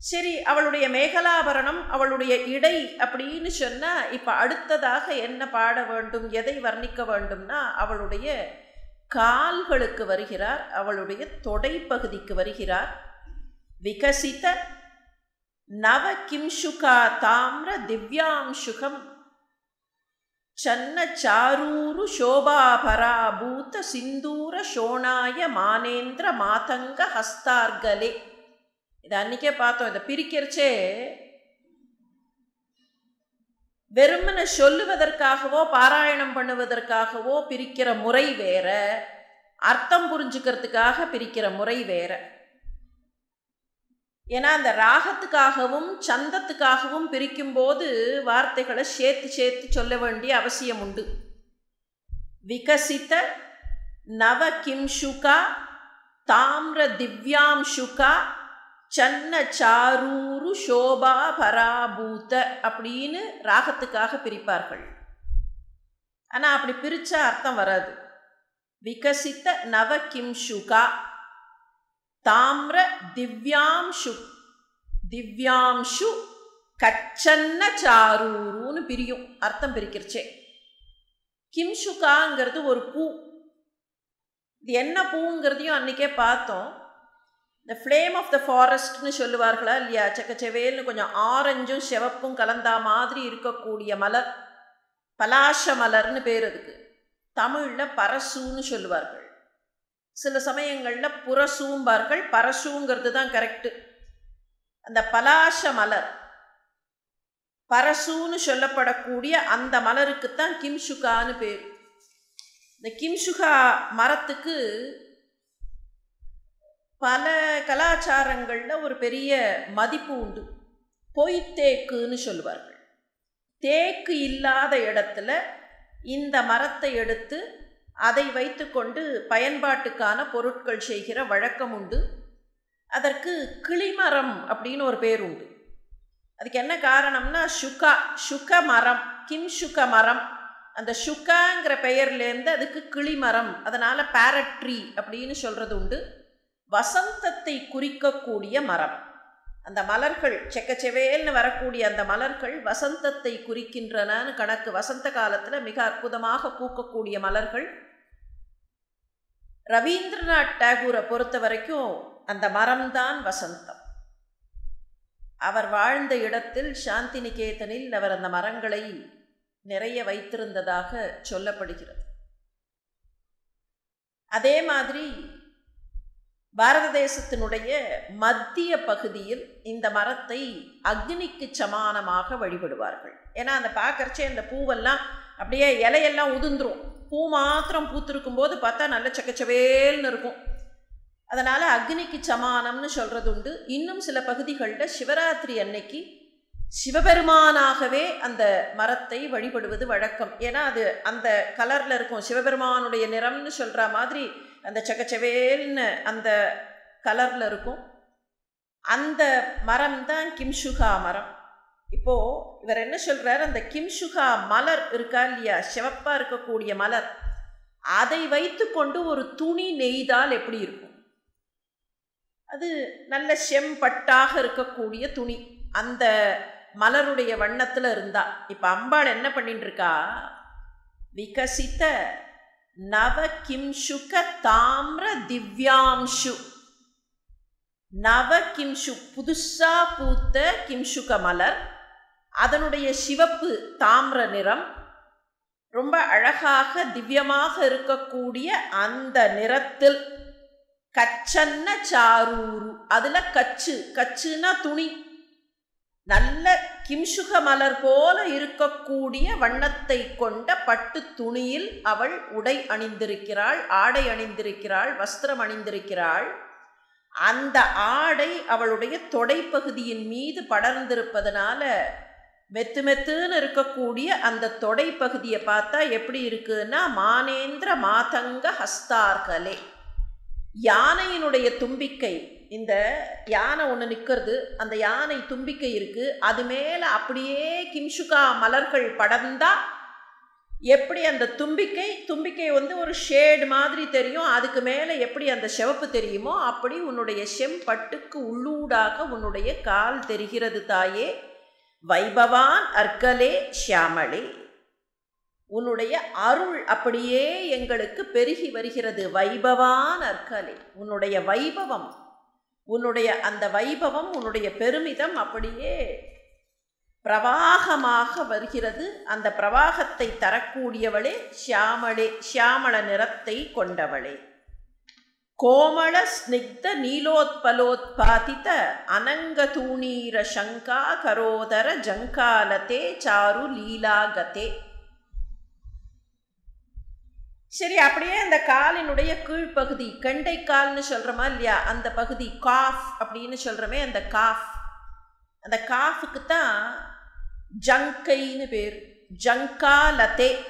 சரி அவளுடைய மேகலாபரணம் அவளுடைய இடை அப்படின்னு சொன்னால் இப்போ அடுத்ததாக என்ன பாட வேண்டும் எதை வர்ணிக்க வேண்டும்னா அவளுடைய கால்களுக்கு வருகிறார் அவளுடைய தொடை பகுதிக்கு வருகிறார். விகசித நவ கிம்சுகா தாமிர திவ்யாம்சுகம் சன்ன சாரூரு சோபாபராபூத சிந்தூர சோணாய மானேந்திர மாதங்க ஹஸ்தார்கலே. இது அன்றைக்கே பார்த்தோம். இதை பிரிக்கிறச்சே வெறுமனை சொல்லுவதற்காகவோ பாராயணம் பண்ணுவதற்காகவோ பிரிக்கிற முறை வேற. அர்த்தம் புரிஞ்சுக்கிறதுக்காக பிரிக்கிற முறை வேற. ஏன்னா அந்த ராகத்துக்காகவும் சந்தத்துக்காகவும் பிரிக்கும்போது வார்த்தைகளை சேர்த்து சேர்த்து சொல்ல வேண்டிய அவசியம் உண்டு. விகசித்த நவ கிம்ஷுகா தாமிர திவ்யாம்ஷுகா சன்ன சாரூரு சோபா பராபூத அப்படின்னு ராகத்துக்காக பிரிப்பார்கள். ஆனால் அப்படி பிரித்தா அர்த்தம் வராது. விகசித்த நவ கிம்ஷுகா தாமிர திவ்யாம்ஷு திவ்யாம்ஷு கச்சன்ன சாரூருன்னு பிரியும் அர்த்தம் பிரிக்கிறச்சே. கிம்ஷுகாங்கிறது ஒரு பூ. இது என்ன பூங்கிறதையும் அன்றைக்கே பார்த்தோம். இந்த ஃப்ளேம் ஆஃப் த ஃபாரஸ்ட்னு சொல்லுவார்களா இல்லையா? செக்கச்செவேல்னு கொஞ்சம் ஆரஞ்சும் சிவப்பும் கலந்தா மாதிரி இருக்கக்கூடிய மலர். பலாச மலர்னு பேர் அதுக்கு. தமிழில் பரசுன்னு சொல்லுவார்கள். சில சமயங்களில் புரசூம்பார்கள். பரசுங்கிறது தான் கரெக்டு அந்த பலாச மலர். பரசுன்னு சொல்லப்படக்கூடிய அந்த மலருக்குத்தான் கிம்சுகான்னு பேர். இந்த கிம்சுகா மரத்துக்கு பல கலாச்சாரங்களில் ஒரு பெரிய மதிப்பு உண்டு. பொய்த்தேக்குன்னு சொல்லுவார்கள். தேக்கு இல்லாத இடத்துல இந்த மரத்தை எடுத்து அதை வைத்துக்கொண்டு பயன்பாட்டுக்கான பொருட்கள் செய்கிற வழக்கம் உண்டு. அதற்கு கிளிமரம் அப்படின்னு ஒரு பேர் உண்டு. அதுக்கு என்ன காரணம்னா சுகா சுக மரம் கிம் சுக மரம் அந்த சுகாங்கிற பெயர்லேருந்து அதுக்கு கிளிமரம் அதனால் பேரட்ரி அப்படின்னு சொல்கிறது உண்டு. வசந்தத்தை குறிக்கக்கூடிய மரம். அந்த மலர்கள் செக்கச்செவேல்னு வரக்கூடிய அந்த மலர்கள் வசந்தத்தை குறிக்கின்றனன்னு கணக்கு. வசந்த காலத்தில் மிக அற்புதமாக பூக்கக்கூடிய மலர்கள். ரவீந்திரநாத் டாகூரை பொறுத்த வரைக்கும் அந்த மரம்தான் வசந்தம். அவர் வாழ்ந்த இடத்தில் சாந்தி நிகேதனில் அவர் அந்த மரங்களை நிறைய வைத்திருந்ததாக சொல்லப்படுகிறது. அதே மாதிரி பாரத தேசத்தினுடைய மத்திய பகுதியில் இந்த மரத்தை அக்னிக்கு சமானமாக வழிபடுவார்கள். ஏன்னா அந்த பார்க்கறச்சே அந்த பூவெல்லாம் அப்படியே இலையெல்லாம் உதிர்ந்துரும். பூ மாத்திரம் பூத்திருக்கும் போது பார்த்தா நல்ல சக்கச்சவேல்னு இருக்கும். அதனால் அக்னிக்கு சமானம்னு சொல்கிறது உண்டு. இன்னும் சில பகுதிகளில் சிவராத்திரி அன்னைக்கு சிவபெருமானாகவே அந்த மரத்தை வழிபடுவது வழக்கம். ஏன்னா அது அந்த கலரில் இருக்கும். சிவபெருமானுடைய நிறம்னு சொல்கிற மாதிரி அந்த சக்கச்சவேல்னு அந்த கலரில் இருக்கும். அந்த மரம் தான் கிம்சுகா மரம். இப்போது இவர் என்ன சொல்கிறார் அந்த கிம்சுகா மலர் இருக்கா இல்லையா? சிவப்பாக இருக்கக்கூடிய மலர். அதை வைத்துக்கொண்டு ஒரு துணி நெய்தால் எப்படி இருக்கும்? அது நல்ல செம்பட்டாக இருக்கக்கூடிய துணி. அந்த மலருடைய வண்ணத்தில் இருந்தால் இப்போ அம்பாள் என்ன பண்ணிட்டுருக்கா விகசித்த நவ கிம்சுக தாமிர திவ்யாம்சு நவ கிம்சு புதுசா பூத்த கிம்சுக மலர். அதனுடைய சிவப்பு தாமிர நிறம். ரொம்ப அழகாக திவ்யமாக இருக்கக்கூடிய அந்த நிறத்தில் கச்சன்ன சாரூரு. அதில் கச்சு கச்சுன்னா துணி. நல்ல கிம்சுக மலர் போல இருக்கக்கூடிய வண்ணத்தை கொண்ட பட்டு துணியில் அவள் உடை அணிந்திருக்கிறாள் ஆடை அணிந்திருக்கிறாள் வஸ்திரம் அணிந்திருக்கிறாள். அந்த ஆடை அவளுடைய தொடைப்பகுதியின் மீது படர்ந்திருப்பதனால மெத்து மெத்துன்னு இருக்கக்கூடிய அந்த தொடைப்பகுதியை பார்த்தா எப்படி இருக்குன்னா மானேந்திர மாதங்க ஹஸ்தார்களே யானையினுடைய தும்பிக்கை. இந்த யானை ஒன்று நிற்கிறது அந்த யானை தும்பிக்கை இருக்குது அது மேலே அப்படியே கிம்சுகா மலர்கள் படர்ந்தால் எப்படி அந்த தும்பிக்கை தும்பிக்கை வந்து ஒரு ஷேடு மாதிரி தெரியும். அதுக்கு மேலே எப்படி அந்த சிவப்பு தெரியுமோ அப்படி உன்னுடைய செம்பட்டுக்கு உள்ளூடாக உன்னுடைய கால் தெரிகிறது தாயே. வைபவான் அர்க்கலே ஷியாமளே. உன்னுடைய அருள் அப்படியே எங்களுக்கு பெருகி வருகிறது. வைபவான் அற்கலை உன்னுடைய வைபவம் உன்னுடைய அந்த வைபவம் உன்னுடைய பெருமிதம் அப்படியே பிரவாகமாக வருகிறது. அந்த பிரவாகத்தை தரக்கூடியவளே ஷியாமளே ஷியாமள நிறத்தை கொண்டவளே. கோமள ஸ்னிக்த நீலோத்பலோத்பாதித அனங்கதூணீர சங்கா கரோதர ஜங்காலதே சாரு லீலாகதே. சரி அப்படியே அந்த காலினுடைய கீழ்ப்பகுதி கெண்டைக்கால்னு சொல்கிறோமா இல்லையா? அந்த பகுதி காஃப் அப்படின்னு சொல்கிறோமே அந்த காஃப். அந்த காஃபுக்கு தான் ஜங்கைன்னு பேர். ஜங்கா லதே.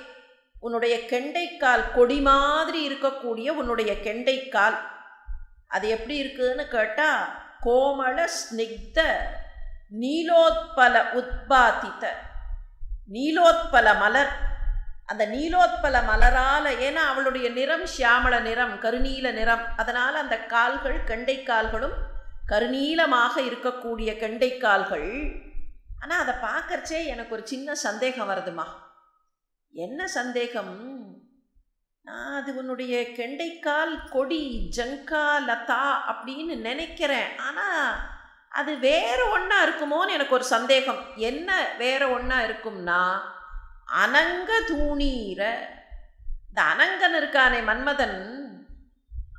உன்னுடைய கெண்டைக்கால் கொடி மாதிரி இருக்கக்கூடிய உன்னுடைய கெண்டைக்கால் அது எப்படி இருக்குதுன்னு கேட்டால் கோமள ஸ்னிக்த நீலோத்பல உத்பாதித்த நீலோத்பல மலர். அந்த நீலோத்பல மலரால் ஏன்னா அவளுடைய நிறம் ஷியாமள நிறம் கருநீல நிறம். அதனால் அந்த கால்கள் கெண்டைக்கால்களும் கருநீலமாக இருக்கக்கூடிய கெண்டைக்கால்கள் ஆனால் அதை பார்க்கறச்சே எனக்கு ஒரு சின்ன சந்தேகம் வருதுமா? என்ன சந்தேகம்? நான் அது உன்னுடைய கெண்டைக்கால் கொடி ஜங்கா லதா அப்படின்னு நினைக்கிறேன். ஆனால் அது வேறு ஒன்றா இருக்குமோன்னு எனக்கு ஒரு சந்தேகம். என்ன வேறு ஒன்றா இருக்கும்னா அனங்க தூணீர. இந்த அனங்கன் இருக்கானே மன்மதன்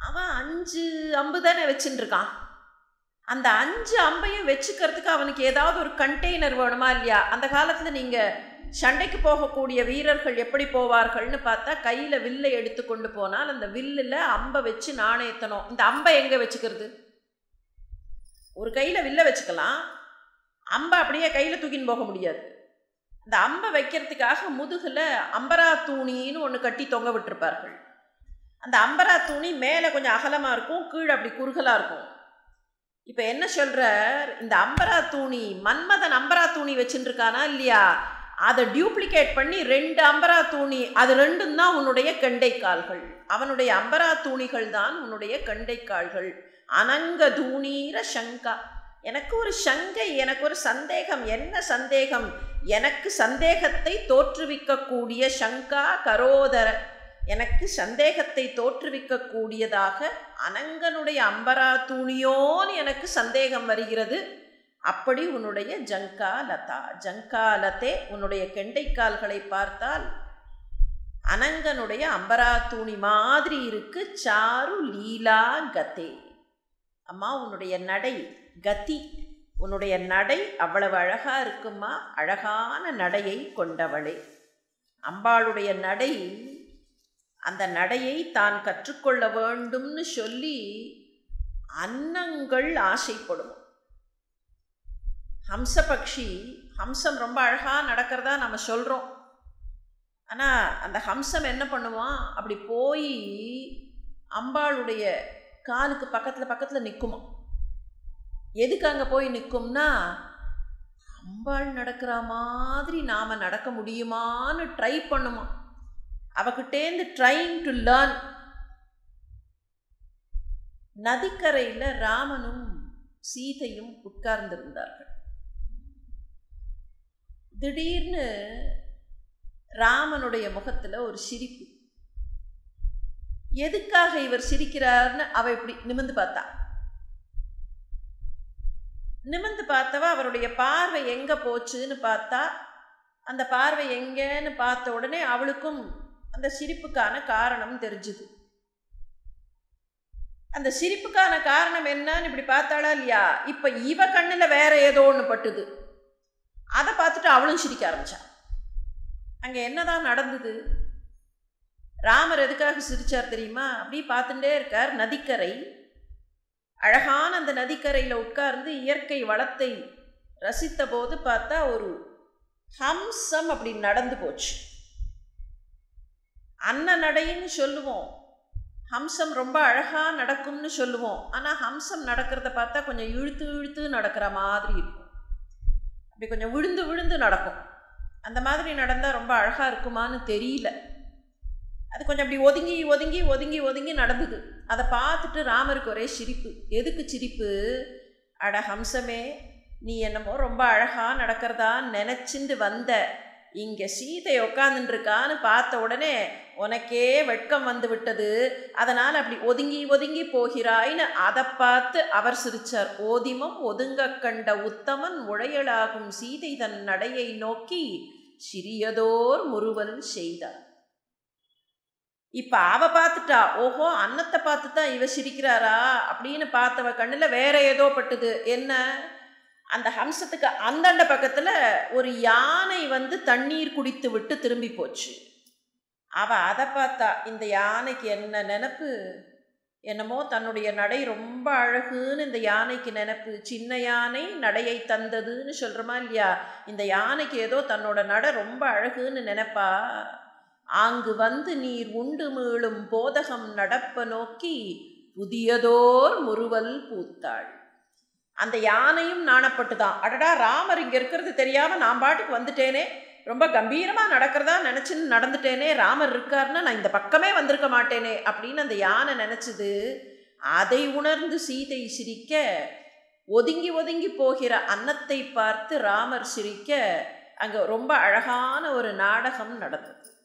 அவன் அஞ்சு அம்பு தானே வச்சுட்டுருக்கான் அந்த அஞ்சு அம்பையும் வச்சுக்கிறதுக்கு அவனுக்கு ஏதாவது ஒரு கண்டெய்னர் வேணுமா இல்லையா? அந்த காலத்தில் நீங்கள் சண்டைக்கு போகக்கூடிய வீரர்கள் எப்படி போவார்கள்னு பார்த்தா கையில் வில்லை எடுத்து கொண்டு போனால் அந்த வில்லில் அம்பை வச்சு நாணயத்தனும் இந்த அம்பை எங்கே வச்சுக்கிறது? ஒரு கையில் வில்லை வச்சுக்கலாம். அம்பை அப்படியே கையில் தூக்கின்னு போக முடியாது. அந்த அம்பை வைக்கிறதுக்காக முதுகில் அம்பரா தூணின்னு ஒன்று கட்டி தொங்க விட்டுருப்பார்கள். அந்த அம்பரா தூணி மேலே கொஞ்சம் அகலமாக இருக்கும் கீழே அப்படி குறுகலாக இருக்கும். இப்போ என்ன சொல்கிறார் இந்த அம்பரா தூணி மன்மதன் அம்பரா தூணி வச்சுட்டுருக்கானா இல்லையா? அதை டியூப்ளிகேட் பண்ணி ரெண்டு அம்பரா தூணி அது ரெண்டும் தான் உன்னுடைய கெண்டைக்கால்கள் அவனுடைய அம்பரா தூணிகள் தான் உன்னுடைய கெண்டைக்கால்கள் அனங்க தூணீர சங்கா. எனக்கு ஒரு சங்கை எனக்கு ஒரு சந்தேகம். என்ன சந்தேகம்? எனக்கு சந்தேகத்தை தோற்றுவிக்கக்கூடிய சங்கா கரோதர. எனக்கு சந்தேகத்தை தோற்றுவிக்கக்கூடியதாக அனங்கனுடைய அம்பரா தூணியோன்னு எனக்கு சந்தேகம் வருகிறது. அப்படி உன்னுடைய ஜங்கா லதா ஜங்கா லதே உன்னுடைய கெண்டைக்கால்களை பார்த்தால் அனங்கனுடைய அம்பரா தூணி மாதிரி இருக்கு. சாரு லீலா கதே. அம்மா உன்னுடைய நடை கதி உன்னுடைய நடை அவ்வளவு அழகாக இருக்குமா? அழகான நடையை கொண்டவளே. அம்பாளுடைய நடை அந்த நடையை தான் கற்றுக்கொள்ள வேண்டும்னு சொல்லி அன்னங்கள் ஆசைப்படும் ஹம்சபக்ஷி ஹம்சம் ரொம்ப அழகாக நடக்கிறதா நம்ம சொல்கிறோம் ஆனால் அந்த ஹம்சம் என்ன பண்ணுவான்? அப்படி போய் அம்பாளுடைய காலுக்கு பக்கத்தில் பக்கத்தில் நிற்குமா எதுக்கு அங்கே போய் நிற்கும்னா அம்பாள் நடக்கிற மாதிரி நாம் நடக்க முடியுமான்னு ட்ரை பண்ணுமா. அவகிட்டேந்து ட்ரைங் டு லேர்ன் நதிக்கரையில் ராமனும் சீதையும் உட்கார்ந்திருந்தார்கள். திடீர்னு ராமனுடைய முகத்தில் ஒரு சிரிப்பு. எதுக்காக இவர் சிரிக்கிறார்னு அவ இப்படி நிமிந்து பார்த்தா? நிமிர்ந்து பார்த்தவ அவருடைய பார்வை எங்கே போச்சுன்னு பார்த்தா அந்த பார்வை எங்கேன்னு பார்த்த உடனே அவளுக்கும் அந்த சிரிப்புக்கான காரணம் தெரிஞ்சுது. அந்த சிரிப்புக்கான காரணம் என்னன்னு இப்படி பார்த்தாளா இல்லையா? இப்போ இவ கண்ணில் வேற ஏதோ ஒன்று பட்டுது. அதை பார்த்துட்டு அவளும் சிரிக்க ஆரம்பிச்சான் அங்கே என்னதான் நடந்தது? ராமர் எதுக்காக சிரிச்சார் தெரியுமா? அப்படி பார்த்துட்டே இருக்கார் நதிக்கரை. அழகான அந்த நதிக்கரையில் உட்கார்ந்து இயற்கை வளத்தை ரசித்த போது பார்த்தா ஒரு ஹம்சம் அப்படி நடந்து போச்சு. அன்ன நடைன்னு சொல்லுவோம். ஹம்சம் ரொம்ப அழகாக நடக்கும்னு சொல்லுவோம். ஆனால் ஹம்சம் நடக்கிறத பார்த்தா கொஞ்சம் இழுத்து இழுத்து நடக்கிற மாதிரி இருக்கும். அப்படி கொஞ்சம் விழுந்து விழுந்து நடக்கும். அந்த மாதிரி நடந்தால் ரொம்ப அழகாக இருக்குமான்னு தெரியல. அது கொஞ்சம் அப்படி ஒதுங்கி ஒதுங்கி ஒதுங்கி ஒதுங்கி நடந்தது. அதை பார்த்துட்டு ராமருக்கு ஒரே சிரிப்பு. எதுக்கு சிரிப்பு? அட ஹம்சமே நீ என்னமோ ரொம்ப அழகாக நடக்கிறதா நினச்சிண்டு வந்த. இங்கே சீதை உட்காந்துருக்கான்னு பார்த்த உடனே உனக்கே வெட்கம் வந்து விட்டது. அதனால் அப்படி ஒதுங்கி ஒதுங்கி போகிறாய்னு அதை பார்த்து அவர் சிரிச்சார். ஓதிமம் ஒதுங்க கண்ட உத்தமன் உழையலாகும் சீதை தன் நடையை நோக்கி சிறியதோர் முறுவல் செய்தார். இப்போ அவள் பார்த்துட்டா ஓஹோ அன்னத்தை பார்த்து தான் இவ சிரிக்கிறாரா? அப்படின்னு பார்த்தவ கண்ணில் வேற ஏதோ பட்டுது. என்ன? அந்த ஹம்சத்துக்கு அந்தண்ட பக்கத்தில் ஒரு யானை வந்து தண்ணீர் குடித்து விட்டு திரும்பி போச்சு. அவள் அதை பார்த்தா இந்த யானைக்கு என்ன நினப்பு? என்னமோ தன்னுடைய நடை ரொம்ப அழகுன்னு இந்த யானைக்கு நினப்பு. சின்ன யானை நடையை தந்ததுன்னு சொல்கிறோமா இல்லையா? இந்த யானைக்கு ஏதோ தன்னோட நடை ரொம்ப அழகுன்னு நினப்பா? ஆங்கு வந்து நீர் உண்டு மீளும் போதகம் நடப்ப நோக்கி புதியதோர் முறுவல் பூத்தாள். அந்த யானையும் நாணப்பட்டுதான் அடடா ராமர் இங்கே இருக்கிறது தெரியாமல் நான் பாட்டுக்கு வந்துட்டேனே. ரொம்ப கம்பீரமாக நடக்கிறதா நினச்சின்னு நடந்துட்டேனே. ராமர் இருக்காருன்னா நான் இந்த பக்கமே வந்திருக்க மாட்டேனே அப்படின்னு அந்த யானை நினச்சிது. அதை உணர்ந்து சீதை சிரிக்க ஒதுங்கி ஒதுங்கி போகிற அன்னத்தை பார்த்து ராமர் சிரிக்க அங்கே ரொம்ப அழகான ஒரு நாடகம் நடந்தது.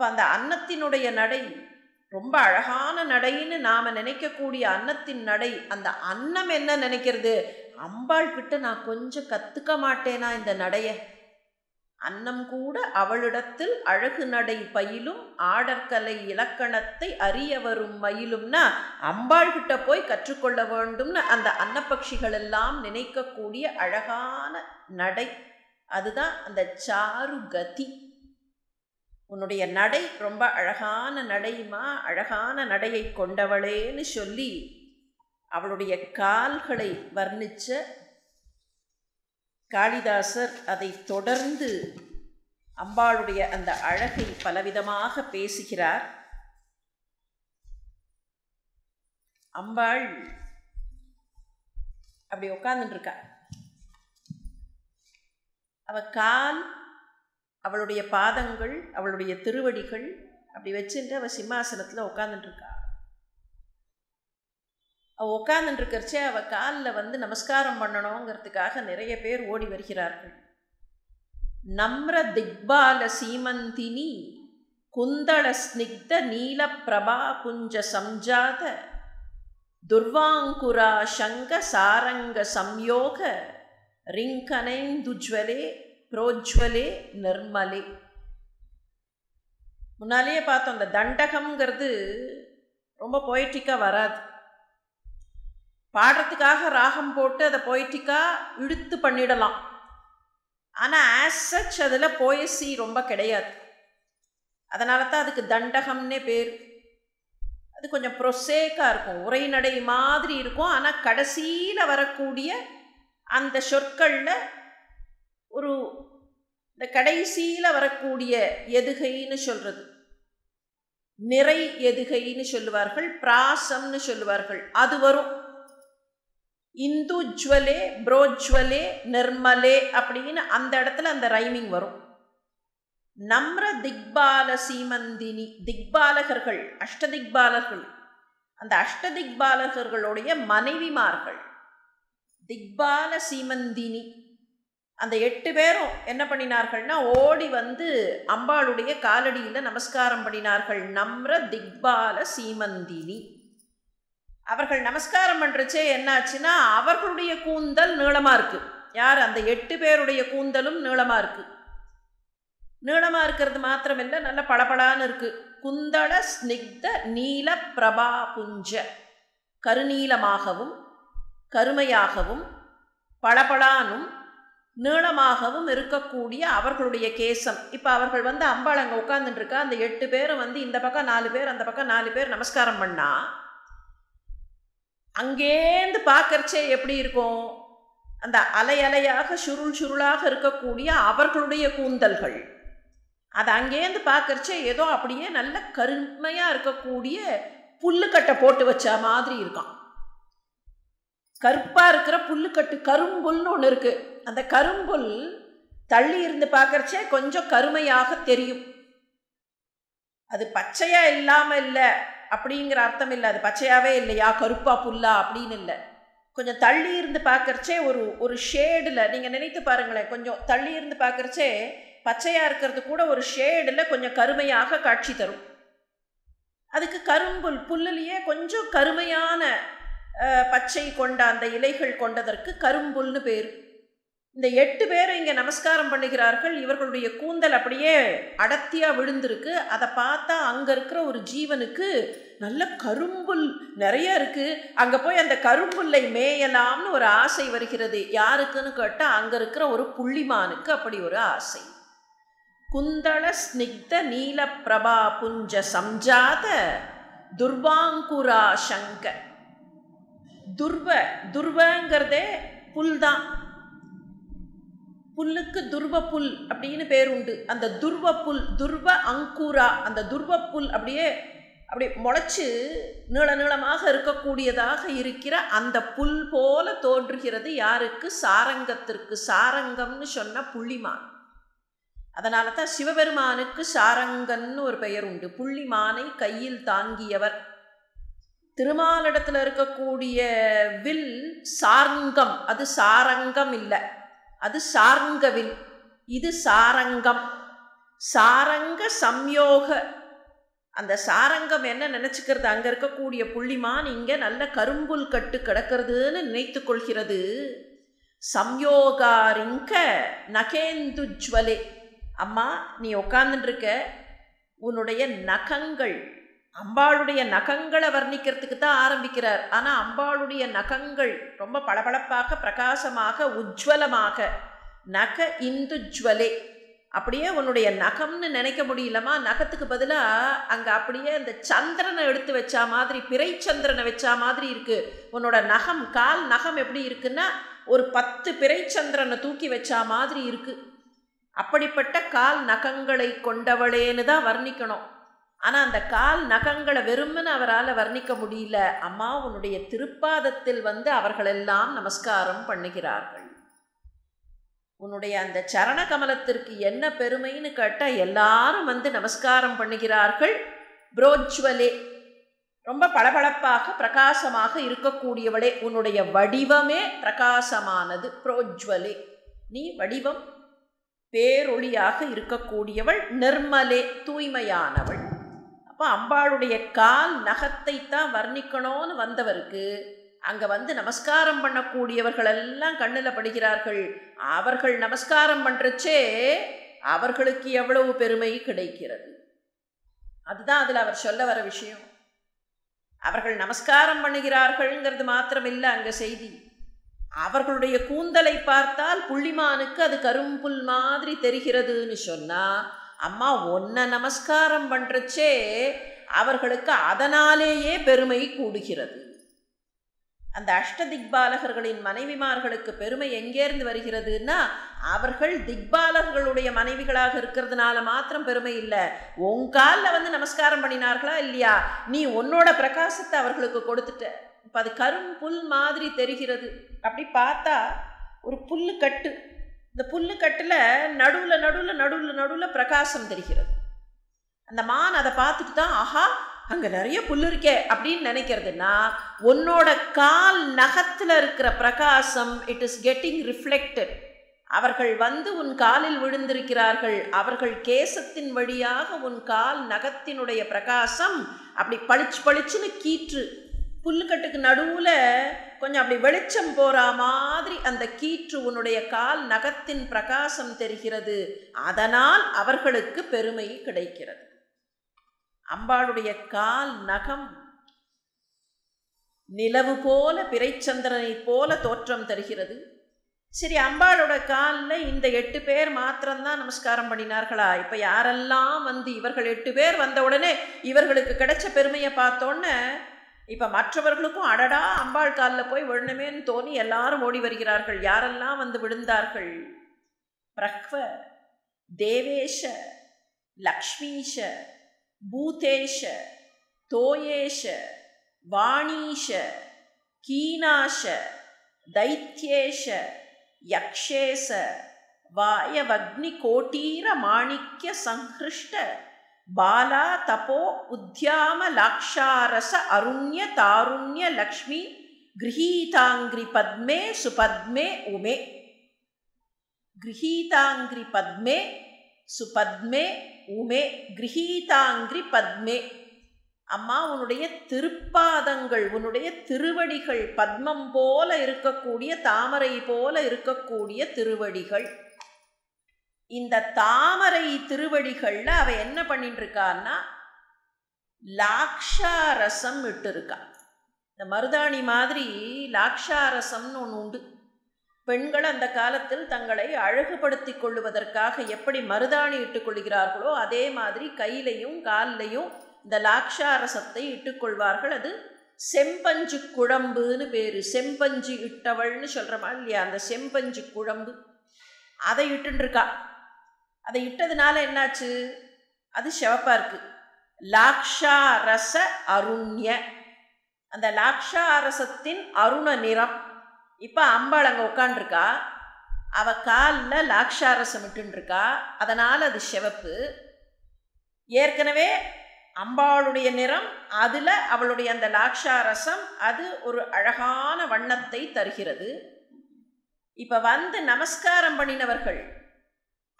அப்போ அந்த அன்னத்தினுடைய நடை ரொம்ப அழகான நடைன்னு நாம் நினைக்கக்கூடிய அன்னத்தின் நடை அந்த அன்னம் என்ன நினைக்கிறது? அம்பாள் கிட்ட நான் கொஞ்சம் கற்றுக்க மாட்டேனா இந்த நடைய? அன்னம் கூட அவளிடத்தில் அழகு நடை பயிலும் ஆடற்கலை இலக்கணத்தை அறிய வரும் மயிலும்னா அம்பாள் கிட்ட போய் கற்றுக்கொள்ள வேண்டும்னு அந்த அன்னப்பட்சிகள் எல்லாம் நினைக்கக்கூடிய அழகான நடை. அதுதான் அந்த சாரு கதி உன்னுடைய நடை ரொம்ப அழகான நடைமா அழகான நடையை கொண்டவளேன்னு சொல்லி அவளுடைய கால்களை வர்ணிச்ச காளிதாசர் அதை தொடர்ந்து அம்பாளுடைய அந்த அழகை பலவிதமாக பேசுகிறார். அம்பாள் அப்படி உட்காந்துட்டுருக்கா அவள் கால் அவளுடைய பாதங்கள் அவளுடைய திருவடிகள் அப்படி வச்சுட்டு அவள் சிம்மாசனத்தில் உட்காந்துட்டுருக்கா அவள் உட்காந்துட்டுருக்கிறச்சே அவள் காலில் வந்து நமஸ்காரம் பண்ணணுங்கிறதுக்காக நிறைய பேர் ஓடி வருகிறார்கள். நம்ர திக்பால சீமந்தினி குந்தள ஸ்னிக்த நீல பிரபா குஞ்ச சம்ஜாத துர்வாங்குரா சங்க சாரங்க சம்யோக ரிங்கனைந்துஜ்வலே புரோஜ்வலே நிர்மலே. முன்னாலேயே பார்த்தோம் இந்த தண்டகம்ங்கிறது ரொம்ப பொயட்டிக்காக வராது. பாடுறதுக்காக ராகம் போட்டு அதை பொயட்டிக்காக இழுத்து பண்ணிடலாம். ஆனால் ஆஸ் சச் அதில் போயசி ரொம்ப கிடையாது. அதனால தான் அதுக்கு தண்டகம்னே பேர். அது கொஞ்சம் ப்ரொசேக்காக இருக்கும். உரைநடை மாதிரி இருக்கும். ஆனால் கடைசியில் வரக்கூடிய அந்த சொற்களில் ஒரு இந்த கடைசியில் வரக்கூடிய எதுகைன்னு சொல்கிறது நிறை எதுகைன்னு சொல்லுவார்கள் பிராசம்னு சொல்லுவார்கள் அது வரும். இந்துஜ்வலே புரோஜ்வலே நிர்மலே அப்படின்னு அந்த இடத்துல அந்த ரைமிங் வரும். நம்ர திக்பால சீமந்தினி திக்பாலகர்கள் அஷ்டதிக்பாலர்கள். அந்த அஷ்டதிக்பாலகர்களுடைய மனைவிமார்கள். திக்பால சீமந்தினி அந்த எட்டு பேரும் என்ன பண்ணினார்கள்னா ஓடி வந்து அம்பாளுடைய காலடியில் நமஸ்காரம் பண்ணினார்கள். நம்ர திக்பால சீமந்தினி. அவர்கள் நமஸ்காரம் பண்ணுறச்சே என்னாச்சுன்னா அவர்களுடைய கூந்தல் நீளமாக இருக்குது யார்? அந்த எட்டு பேருடைய கூந்தலும் நீளமாக இருக்குது நீளமாக இருக்கிறது மாத்திரமில்லை நல்ல பளபளான்னு இருக்குது குந்தள ஸ்னிக்த நீல பிரபா புஞ்ச. கருநீலமாகவும் கருமையாகவும் பளபளானும் நீளமாகவும் இருக்கக்கூடிய அவர்களுடைய கேசம். இப்போ அவர்கள் வந்து அம்பாள் அங்கே உட்காந்துட்டுருக்கா அந்த எட்டு பேரும் வந்து இந்த பக்கம் நாலு பேர் அந்த பக்கம் நாலு பேர் நமஸ்காரம் பண்ணா அங்கேருந்து பார்க்கறச்சே எப்படி இருக்கும்? அந்த அலை அலையாக சுருள் சுருளாக இருக்கக்கூடிய அவர்களுடைய கூந்தல்கள். அது அங்கேருந்து பார்க்கறச்சே ஏதோ அப்படியே நல்ல கருமையாக இருக்கக்கூடிய புல்லுக்கட்டை போட்டு வச்ச மாதிரி இருக்கான் கருப்பாக இருக்கிற புல்லுக்கட்டு கரும்புல்னு ஒன்று இருக்குது அந்த கரும்புல் தள்ளி இருந்து பார்க்கறச்சே கொஞ்சம் கருமையாக தெரியும். அது பச்சையா இல்லாமல் இல்லை அப்படிங்கிற அர்த்தம் இல்லை. அது பச்சையாகவே இல்லையா? கருப்பா புல்லா அப்படின்னு இல்லை. கொஞ்சம் தள்ளி இருந்து பார்க்கறச்சே ஒரு ஒரு ஷேடில் நீங்கள் நினைத்து பாருங்களேன். கொஞ்சம் தள்ளி இருந்து பார்க்கறச்சே பச்சையாக இருக்கிறது கூட ஒரு ஷேடில் கொஞ்சம் கருமையாக காட்சி தரும். அதுக்கு கரும்புல் புல்லுலேயே கொஞ்சம் கருமையான பச்சை கொண்ட அந்த இலைகள் கொண்டதற்கு கரும்புல்னு பேர். இந்த எட்டு பேரை இங்கே நமஸ்காரம் பண்ணுகிறார்கள். இவர்களுடைய கூந்தல் அப்படியே அடர்த்தியாக விழுந்திருக்கு. அதை பார்த்தா அங்கே இருக்கிற ஒரு ஜீவனுக்கு நல்ல கரும்புல் நிறைய இருக்குது அங்கே போய் அந்த கரும்புல்லை மேயலாம்னு ஒரு ஆசை வருகிறது. யாருக்குன்னு கேட்டால் அங்கே இருக்கிற ஒரு புள்ளிமானுக்கு அப்படி ஒரு ஆசை. குந்தள ஸ்னிக்த நீல பிரபா புஞ்ச சம்ஜாத துர்வாங்குரா சங்க. துர்வ துர்வங்கிறதே புல் தான் புல்லுக்கு துர்வ புல் அப்படின்னு பேர் உண்டு. அந்த துர்வ புல் துர்வ அங்கூரா அந்த துர்வ புல் அப்படியே அப்படி முளைச்சு நீள நீளமாக இருக்கக்கூடியதாக இருக்கிற அந்த புல் போல தோன்றுகிறது யாருக்கு? சாரங்கத்திற்கு. சாரங்கம்னு சொன்ன புள்ளிமான். அதனால தான் சிவபெருமானுக்கு சாரங்கன்னு ஒரு பெயர் உண்டு. புள்ளிமானை கையில் தாங்கியவர். திருமாலிடத்தில் இருக்கக்கூடிய வில் சாரங்கம். அது சாரங்கம் இல்லை. அது சார்ங்கவில். இது சாரங்கம். சாரங்க சம்யோக. அந்த சாரங்கம் என்ன நினச்சிக்கிறது? அங்கே இருக்கக்கூடிய புள்ளிமான் இங்கே நல்ல கரும்புல் கட்டு கிடக்கிறதுன்னு நினைத்து கொள்கிறது. சம்யோகாரிங்க நகேந்துஜ்வலே அம்மா நீ உக்காந்துட்டுருக்க உன்னுடைய நகங்கள் அம்பாளுடைய நகங்களை வர்ணிக்கிறதுக்கு தான் ஆரம்பிக்கிறார். ஆனால் அம்பாளுடைய நகங்கள் ரொம்ப பளபளப்பாக பிரகாசமாக உஜ்வலமாக நக இந்துஜ்வலே அப்படியே உன்னுடைய நகம்னு நினைக்க முடியலமா நகத்துக்கு பதிலாக அங்கே அப்படியே அந்த சந்திரனை எடுத்து வச்சா மாதிரி பிறை சந்திரனை வச்சா மாதிரி இருக்குது உன்னோட நகம் கால் நகம் எப்படி இருக்குன்னா ஒரு பத்து பிறை சந்திரனை தூக்கி வச்சா மாதிரி இருக்குது அப்படிப்பட்ட கால் நகங்களை கொண்டவளேன்னு தான் வர்ணிக்கணும். ஆனால் அந்த கால் நகங்களை வெறுமனு அவரால் வர்ணிக்க முடியல. அம்மா உன்னுடைய திருப்பாதத்தில் வந்து அவர்களெல்லாம் நமஸ்காரம் பண்ணுகிறார்கள். உன்னுடைய அந்த சரண கமலத்திற்கு என்ன பெருமைன்னு கேட்டால் எல்லாரும் வந்து நமஸ்காரம் பண்ணுகிறார்கள். புரோஜ்வலே. ரொம்ப பளபளப்பாக பிரகாசமாக இருக்கக்கூடியவளே உன்னுடைய வடிவமே பிரகாசமானது. புரோஜ்வலே. நீ வடிவம் பேரொளியாக இருக்கக்கூடியவள் நிர்மலே தூய்மையானவள். அப்போ அம்பாளுடைய கால் நகத்தை தான் வர்ணிக்கணும்னு வந்தவருக்கு அங்கே வந்து நமஸ்காரம் பண்ணக்கூடியவர்கள் எல்லாம் கண்ணில் படுகிறார்கள். அவர்கள் நமஸ்காரம் பண்ணுறச்சே அவர்களுக்கு எவ்வளவு பெருமை கிடைக்கிறது. அதுதான் அதில் அவர் சொல்ல வர விஷயம். அவர்கள் நமஸ்காரம் பண்ணுகிறார்கள்ங்கிறது மாத்திரமில்லை அங்கே செய்தி. அவர்களுடைய கூந்தலை பார்த்தால் புள்ளிமானுக்கு அது கரும்புல் மாதிரி தெரிகிறதுன்னு சொன்னால் அம்மா ஒன்ன நமஸ்காரம் பண்ணுறச்சே அவர்களுக்கு அதனாலேயே பெருமை கூடுகிறது. அந்த அஷ்ட திக்பாலகர்களின் மனைவிமார்களுக்கு பெருமை எங்கேருந்து வருகிறதுன்னா அவர்கள் திக்பாலகர்களுடைய மனைவிகளாக இருக்கிறதுனால மாத்திரம் பெருமை இல்லை. உன் காலில் வந்து நமஸ்காரம் பண்ணினார்களா இல்லையா? நீ உன்னோட பிரகாசத்தை அவர்களுக்கு கொடுத்துட்ட. இப்போ அது கரும் புல் மாதிரி தெரிகிறது. அப்படி பார்த்தா ஒரு புல் கட்டு. இந்த புல்லு கட்டில் நடுவில் நடுவில் நடுவில் நடுவில் பிரகாசம் தெரிகிறது. அந்த மான் அதை பார்த்துட்டு தான் ஆஹா அங்கே நிறைய புல் இருக்கே அப்படின்னு நினைக்கிறதுனா உன்னோட கால் நகத்தில் இருக்கிற பிரகாசம் இட் இஸ் கெட்டிங் ரிஃப்ளெக்டட் அவர்கள் வந்து உன் காலில் விழுந்திருக்கிறார்கள். அவர்கள் கேசத்தின் வழியாக உன் கால் நகத்தினுடைய பிரகாசம் அப்படி பளிச்சு பளிச்சுன்னு கீற்று புல்லுக்கட்டுக்கு நடுவில் கொஞ்சம் அப்படி வெளிச்சம் போகிற மாதிரி அந்த கீற்று உன்னுடைய கால் நகத்தின் பிரகாசம் தெரிகிறது. அதனால் அவர்களுக்கு பெருமை கிடைக்கிறது. அம்பாளுடைய கால் நகம் நிலவு போல பிறைச்சந்திரனை போல தோற்றம் தருகிறது. சரி அம்பாளோட காலில் இந்த எட்டு பேர் மாத்திரம்தான் நமஸ்காரம் பண்ணினார்களா? இப்போ யாரெல்லாம் வந்து இவர்கள் எட்டு பேர் வந்த உடனே இவர்களுக்கு கிடைச்ச பெருமையை பார்த்தோன்னே இப்போ மற்றவர்களுக்கும் அடடா அம்பாள் காலில் போய் விழணுமேன்னு தோணி எல்லாரும் ஓடி வருகிறார்கள். யாரெல்லாம் வந்து விழுந்தார்கள்? பிரக்வ தேவேஷ லக்ஷ்மீஷ பூதேஷ தோயேஷ வாணீஷ கீனாஷ தைத்யேஷ யக்ஷேச வாயவக்னி கோட்டீர மாணிக்க சங்கிருஷ்ட பாலா தபோ உத்தியாம லாக்ஷாரச அருண்ய தாருண்ய லக்ஷ்மி கிரகீதாங்கிரி பத்மே சுபத்மே உமே. கிரகீதாங்கிரி பத்மே சுபத்மே உமே. கிரகீதாங்கிரி பத்மே. அம்மா உன்னுடைய திருப்பாதங்கள் உன்னுடைய திருவடிகள் பத்மம் போல இருக்கக்கூடிய தாமரை போல இருக்கக்கூடிய திருவடிகள். இந்த தாமரை திருவடிகளில் அவ என்ன பண்ணிட்டு இருக்கான்னா லாக்ஷாரசம் இட்டுருக்கா. இருக்கா இந்த மருதாணி மாதிரி லாக்ஷாரசம்னு ஒன்று உண்டு. பெண்கள் அந்த காலத்தில் தங்களை அழகுபடுத்தி கொள்ளுவதற்காக எப்படி மருதாணி இட்டுக்கொள்கிறார்களோ அதே மாதிரி கையிலையும் கால்லையும் இந்த லாக்ஷாரசத்தை இட்டுக்கொள்வார்கள் அது செம்பஞ்சு குழம்புன்னு பேர். செம்பஞ்சு இட்டவள்னு சொல்கிறோமா இல்லையா? அந்த செம்பஞ்சு குழம்பு. அதை இட்டுருக்கா அதை இட்டதுனால என்னாச்சு? அது சிவப்பாக இருக்குது லாக்ஷாரச அருண்ய. அந்த லாக்ஷாரசத்தின் அருண நிறம். இப்போ அம்பாள் அங்கே உட்காண்டிருக்கா அவ காலில் லாக்ஷாரசம் விட்டுருக்கா அதனால் அது சிவப்பு. ஏற்கனவே அம்பாளுடைய நிறம் அதில் அவளுடைய அந்த லாக்ஷாரசம் அது ஒரு அழகான வண்ணத்தை தருகிறது. இப்போ வந்து நமஸ்காரம் பண்ணினவர்கள்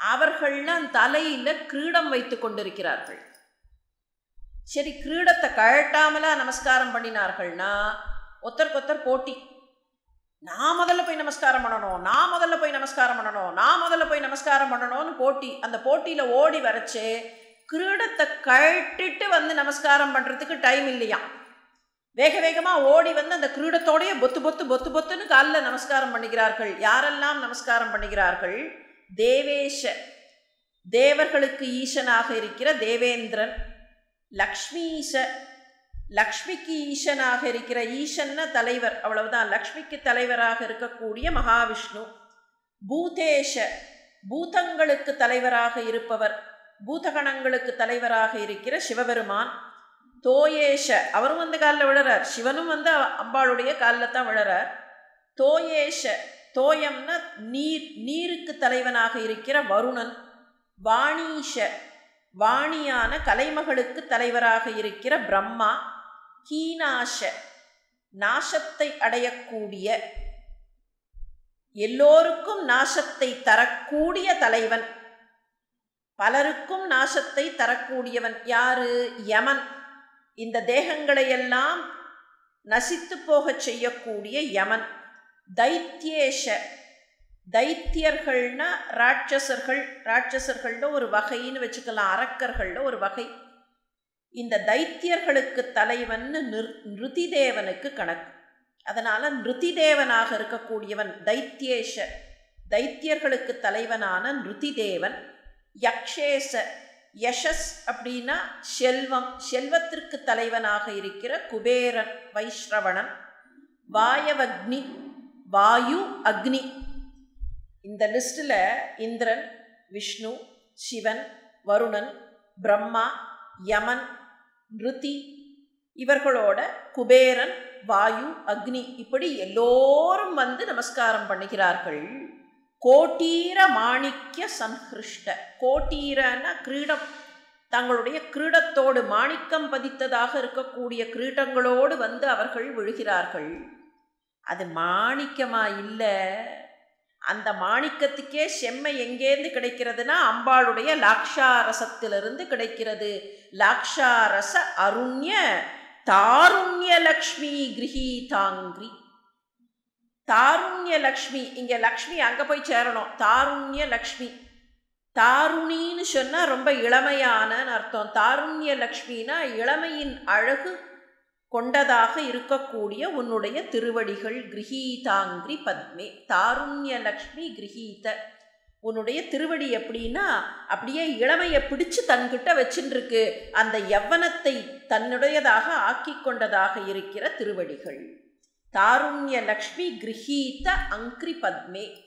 அவர்கள்லாம் தலையில் கிரீடம் வைத்து கொண்டிருக்கிறார்கள். சரி கிரீடத்தை கழட்டாமலா நமஸ்காரம் பண்ணினார்கள்னா ஒத்தருக்கொத்தர் போட்டி. நான் முதல்ல போய் நமஸ்காரம் பண்ணணும் நான் முதல்ல போய் நமஸ்காரம் பண்ணணும் நான் முதல்ல போய் நமஸ்காரம் பண்ணணும்னு போட்டி. அந்த போட்டியில் ஓடி வரைச்சு கிரீடத்தை கழட்டிட்டு வந்து நமஸ்காரம் பண்ணுறதுக்கு டைம் இல்லையா? வேக வேகமாக ஓடி வந்து அந்த கிரீடத்தோடையே பொத்து பொத்து பொத்து பொத்துன்னு காலில் நமஸ்காரம் பண்ணுகிறார்கள் யாரெல்லாம் நமஸ்காரம் பண்ணுகிறார்கள் தேவேஷ தேவர்களுக்கு ஈசனாக இருக்கிற தேவேந்திரன் லக்ஷ்மீஷ லக்ஷ்மிக்கு ஈசனாக இருக்கிற ஈசன்ன தலைவர் அவ்வளவுதான். லக்ஷ்மிக்கு தலைவராக இருக்கக்கூடிய மகாவிஷ்ணு பூதேஷ பூதங்களுக்கு தலைவராக இருப்பவர் பூதகணங்களுக்கு தலைவராக இருக்கிற சிவபெருமான் தோயேஷ அவரும் வந்து காலில் விழறார். சிவனும் வந்து அம்பாளுடைய காலில் தான் விழறார். தோயேஷ தோயம்னா நீர் நீருக்கு தலைவனாக இருக்கிற வருணன் வாணீஷ வாணியான கலைமகளுக்கு தலைவராக இருக்கிற பிரம்மா கீனாஷ நாசத்தை அடையக்கூடிய எல்லோருக்கும் நாசத்தை தரக்கூடிய தலைவன். பலருக்கும் நாசத்தை தரக்கூடியவன் யாரு? யமன். இந்த தேகங்களையெல்லாம் நசித்து போகச் செய்யக்கூடிய யமன். தைத்தியேஷ தைத்தியர்கள்னா ராட்சசர்கள் ராட்சசர்கள்னு ஒரு வகைன்னு வச்சுக்கலாம் அரக்கர்கள்னு ஒரு வகை. இந்த தைத்தியர்களுக்கு தலைவன்னு நிர் நிருதிதேவனுக்கு கணக்கு. அதனால் நிருதிதேவனாக இருக்கக்கூடியவன் தைத்தியேஷ தைத்தியர்களுக்கு தலைவனான நிருதிதேவன். யக்ஷேச யஷஸ் அப்படின்னா செல்வம் செல்வத்திற்கு தலைவனாக இருக்கிற குபேரன் வைஸ்ரவணன் வாயவக்னி வாயு அக்னி. இந்த லிஸ்ட்டில் இந்திரன் விஷ்ணு சிவன் வருணன் பிரம்மா யமன் நிருதி இவர்களோட குபேரன் வாயு அக்னி இப்படி எல்லோரும் வந்து நமஸ்காரம் பண்ணுகிறார்கள். கோட்டீர மாணிக்க சன்ஹிருஷ்ட. கோட்டீரன கிரீடம். தங்களுடைய கிரீடத்தோடு மாணிக்கம் பதித்ததாக இருக்கக்கூடிய கிரீடங்களோடு வந்து அவர்கள் விழுகிறார்கள். அது மாணிக்கமாக இல்லை? அந்த மாணிக்கத்துக்கே செம்மை எங்கேருந்து கிடைக்கிறதுனா அம்பாளுடைய லாக்ஷாரசத்திலிருந்து கிடைக்கிறது. லாக்ஷாரச அருண்ய தாருண்ய லக்ஷ்மி கிரகீதாங்கிரி தாருண்ய லக்ஷ்மி இங்கே லக்ஷ்மி அங்கே போய் சேரணும். தாருண்ய லக்ஷ்மி. தாருணின்னு சொன்னால் ரொம்ப இளமையானன்னு அர்த்தம். தாருண்ய லக்ஷ்மினா இளமையின் அழகு கொண்டதாக இருக்கக்கூடிய உன்னுடைய திருவடிகள் கிரகீதாங்கிரி பத்மே. தாருண்ய லக்ஷ்மி கிரகீத. உன்னுடைய திருவடி எப்படின்னா அப்படியே இளமையை பிடிச்சு தன்கிட்ட வச்சுருக்கு அந்த யவ்வனத்தை தன்னுடையதாக ஆக்கி கொண்டதாக இருக்கிற திருவடிகள். தாருண்ய லக்ஷ்மி கிரகீத அங்கிரி பத்மே.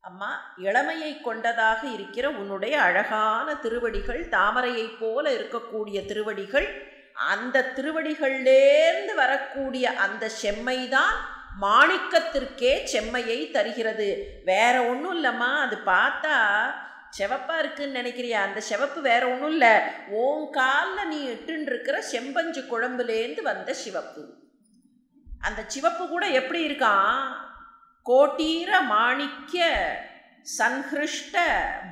அம்மா இளமையை கொண்டதாக இருக்கிற உன்னுடைய அழகான திருவடிகள் தாமரையைப் போல இருக்கக்கூடிய திருவடிகள் அந்த திருவடிகள்லேருந்து வரக்கூடிய அந்த செம்மைதான் மாணிக்கத்திற்கே செம்மையை தருகிறது. வேற ஒன்றும் இல்லைம்மா அது பார்த்தா செவப்பாக இருக்குன்னு நினைக்கிறியா? அந்த செவப்பு வேற ஒன்றும் இல்லை. ஓன் காலில் நீ இட்டுருக்கிற செம்பஞ்சு குழம்புலேருந்து வந்த சிவப்பு. அந்த சிவப்பு கூட எப்படி இருக்கான் கோட்டீர மாணிக்க சன்ஹிருஷ்ட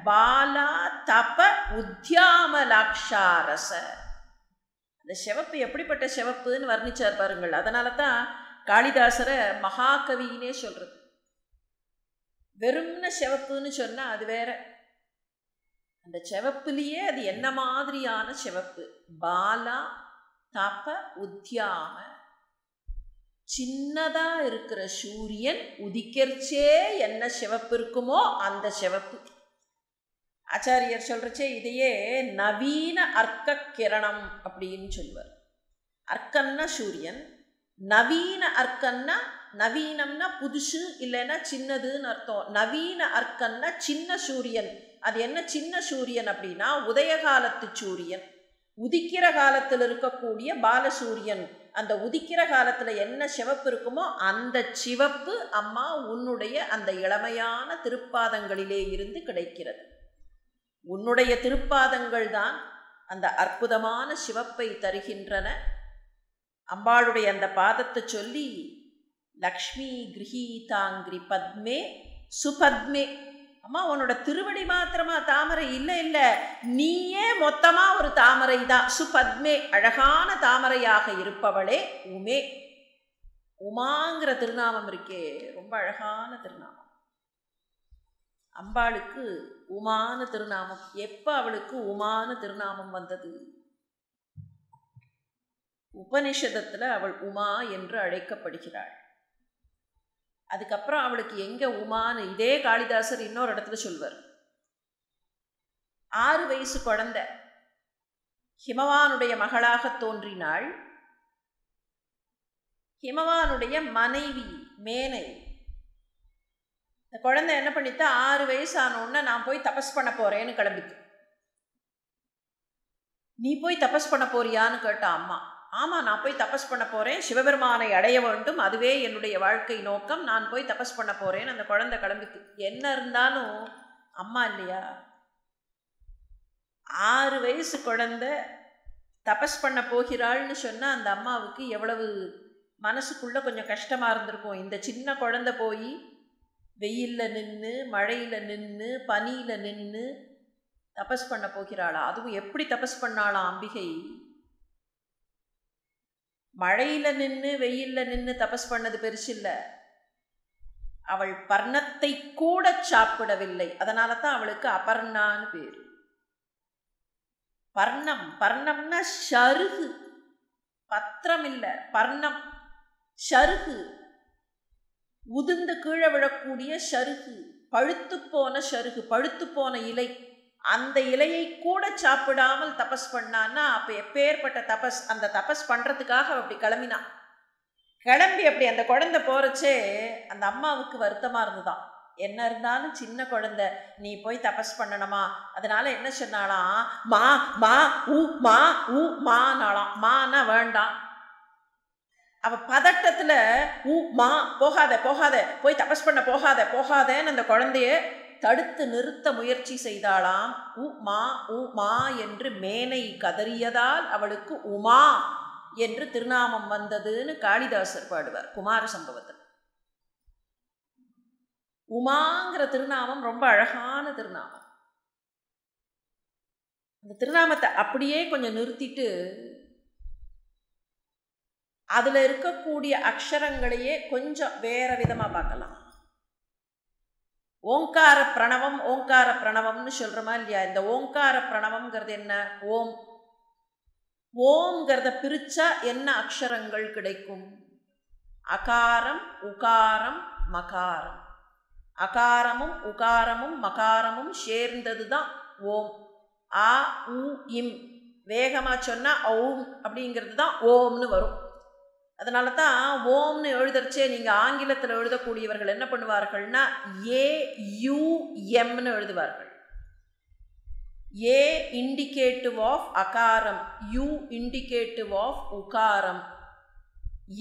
பாலா தப உத்தியாமலாட்சாரச இந்த சிவப்பு எப்படிப்பட்ட சிவப்புன்னு வர்ணிச்சார் பாருங்கள். அதனால தான் காளிதாசரை மகாகவின்னே சொல்கிறது வெறும்ன சிவப்புன்னு சொன்னால் அது வேற. அந்த சிவப்புலேயே அது என்ன மாதிரியான சிவப்பு? பாலா தப உத்தியாம சின்னதாக இருக்கிற சூரியன் உதிக்கிறச்சே என்ன சிவப்பு இருக்குமோ அந்த சிவப்பு. ஆச்சாரியர் சொல்கிறச்சே இதையே நவீன அர்க்க கிரணம் அப்படின்னு சொல்லுவார். அர்க்கன்னா சூரியன் நவீன அர்க்கன்னா நவீனம்னா புதுசு இல்லைன்னா சின்னதுன்னு அர்த்தம். நவீன அர்க்கன்னா சின்ன சூரியன். அது என்ன சின்ன சூரியன் அப்படின்னா உதய காலத்து சூரியன். உதிக்கிற காலத்தில் இருக்கக்கூடிய பாலசூரியன். அந்த உதிக்கிற காலத்தில் என்ன சிவப்பு இருக்குமோ அந்த சிவப்பு அம்மா உன்னுடைய அந்த இளமையான திருப்பாதங்களிலே இருந்து கிடைக்கிறது. உன்னுடைய திருப்பாதங்கள் தான் அந்த அற்புதமான சிவப்பை தருகின்றன. அம்பாளுடைய அந்த பாதத்தை சொல்லி லக்ஷ்மி கிரகீதாங்கிரி பத்மே சுபத்மே. அம்மா உன்னோட திருவடி மாத்திரமா தாமரை இல்லை இல்லை. நீயே மொத்தமாக ஒரு தாமரை தான். சுபத்மே அழகான தாமரையாக இருப்பவளே உமே. உமாங்கிற திருநாமம் இருக்கே. ரொம்ப அழகான திருநாமம். அம்பாளுக்கு உமான திருநாமம். எப்போ அவளுக்கு உமான திருநாமம் வந்தது? உபனிஷதத்தில் அவள் உமா என்று அழைக்கப்படுகிறாள். அதுக்கப்புறம் அவளுக்கு எங்கே உமான்னு இதே காளிதாசர் இன்னொரு இடத்துல சொல்வார். ஆறு வயசு குழந்த. ஹிமவானுடைய மகளாக தோன்றினாள். ஹிமவானுடைய மனைவி மேனை. இந்த குழந்தை என்ன பண்ணித்தா ஆறு வயசு ஆனோடனே நான் போய் தபஸ் பண்ண போகிறேன்னு கிளம்பிக்கு நீ போய் தபஸ் பண்ண போறியான்னு கேட்டா அம்மா. ஆமாம் நான் போய் தபஸ் பண்ண போகிறேன் சிவபெருமானை அடைய வேண்டும். அதுவே என்னுடைய வாழ்க்கை நோக்கம். நான் போய் தபஸ் பண்ண போகிறேன்னு அந்த குழந்தை கிளம்பிக்கு என்ன இருந்தாலும் அம்மா இல்லையா? ஆறு வயசு குழந்தை தபஸ் பண்ண போகிறாள்னு சொன்னால் அந்த அம்மாவுக்கு எவ்வளவு மனசுக்குள்ளே கொஞ்சம் கஷ்டமாக இருந்திருக்கும். இந்த சின்ன குழந்தை போய் வெயிலில் நின்று மழையில் நின்று பனியில் நின்று தபஸ் பண்ண போகிறாளா? அதுவும் எப்படி தபஸ் பண்ணாளாம் அம்பிகை? மழையில் நின்று வெயிலில் நின்று தபஸ் பண்ணது பெருசில்லை. அவள் பர்ணத்தை கூட சாப்பிடவில்லை. அதனால தான் அவளுக்கு அபர்ணான்னு பேர். பர்ணம் பர்ணம்னா ஷருகு. பத்திரம் இல்லை பர்ணம் ஷருகு. உதிர்ந்து கீழே விழக்கூடிய சருகு பழுத்து போன சருகு பழுத்து போன இலை. அந்த இலையை கூட சாப்பிடாமல் தபஸ் பண்ணான்னா அப்போ எப்பேற்பட்ட தபஸ் அந்த தபஸ் பண்ணுறதுக்காக அப்படி கிளம்பினான் கிளம்பி அப்படி அந்த குழந்தை போகிறச்சே அந்த அம்மாவுக்கு வருத்தமாக இருந்துதான். என்ன இருந்தாலும் சின்ன குழந்தை நீ போய் தபஸ் பண்ணணுமா? அதனால என்ன சொன்னாலாம் மா மா ஊ மா ஊ மானாலாம் மானா வேண்டாம். அவள் பதட்டத்தில் ஊ மா போகாத போகாத போய் தபஸ் பண்ண போகாத போகாதேன்னு அந்த குழந்தைய தடுத்து நிறுத்த முயற்சி செய்தாளாம். உ மா உ மா என்று மேனை கதறியதால் அவளுக்கு உமா என்று திருநாமம் வந்ததுன்னு காளிதாசர் பாடுவார் குமார சம்பவத்தில். உமாங்கிற திருநாமம் ரொம்ப அழகான திருநாமம். அந்த திருநாமத்தை அப்படியே கொஞ்சம் நிறுத்திட்டு அதில் இருக்கக்கூடிய அக்ஷரங்களையே கொஞ்சம் வேற விதமாக பார்க்கலாம். ஓங்கார பிரணவம் ஓங்கார பிரணவம்னு சொல்கிறோமா இல்லையா? இந்த ஓங்கார பிரணவம்ங்கிறது என்ன? ஓம். ஓம்ங்கிறத பிரித்தா என்ன அக்ஷரங்கள் கிடைக்கும்? அகாரம் உகாரம் மகாரம். அகாரமும் உகாரமும் மகாரமும் சேர்ந்தது தான் ஓம். ஆ உ இம். வேகமாக சொன்னால் ஓம் அப்படிங்கிறது தான் ஓம்னு வரும். அதனால தான் ஓம்னு எழுதுறச்சே நீங்கள் ஆங்கிலத்தில் எழுதக்கூடியவர்கள் என்ன பண்ணுவார்கள்னா ஏ யூ எழுதுவார்கள். ஏ இண்டிகேட்டிவ் ஆஃப் அகாரம் யூ இண்டிகேட்டிவ் ஆஃப் உகாரம்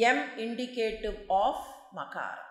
எம் இண்டிகேட்டிவ் ஆஃப் மகாரம்.